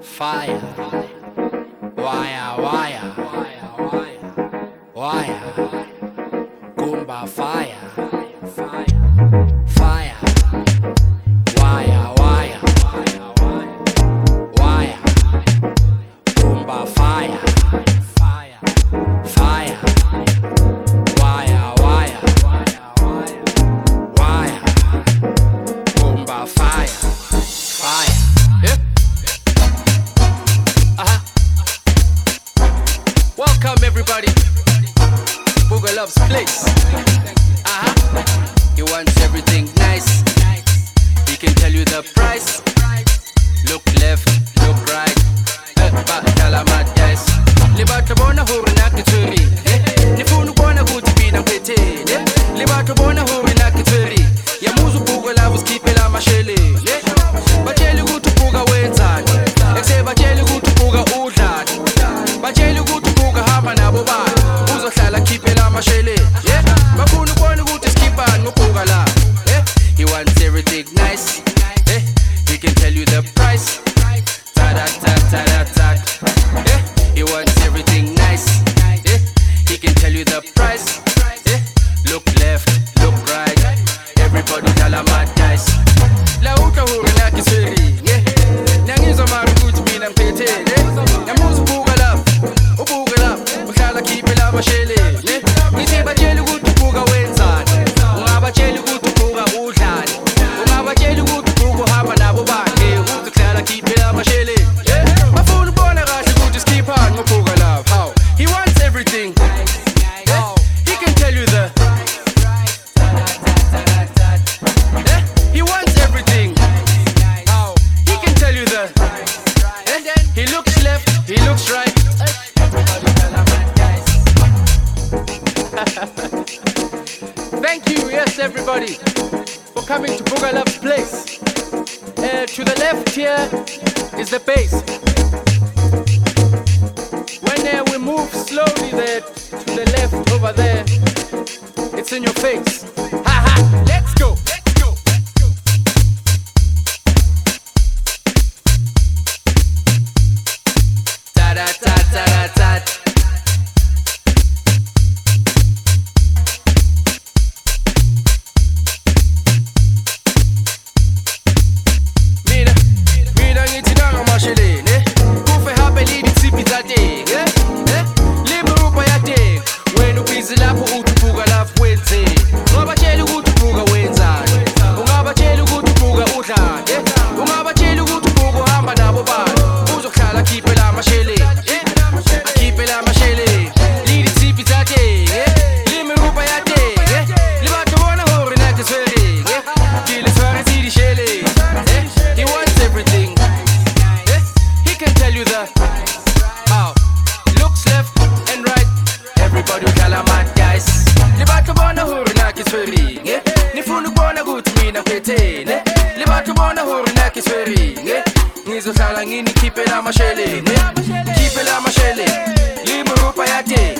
Fire. place. Uh huh. He wants everything nice. He can tell you the price. Look left, look right. Back, back, big nice. Eh, he can tell you the price. Ta da ta ta da ta. Eh, he wants everything nice. Eh, he can tell you the price. you, yes, everybody, for coming to Booger Love's place. Uh, to the left here is the bass. When uh, we move slowly there to the left over there, it's in your face. hizo salangini kipe la mashele. Kipe la mashele. Limurupa yate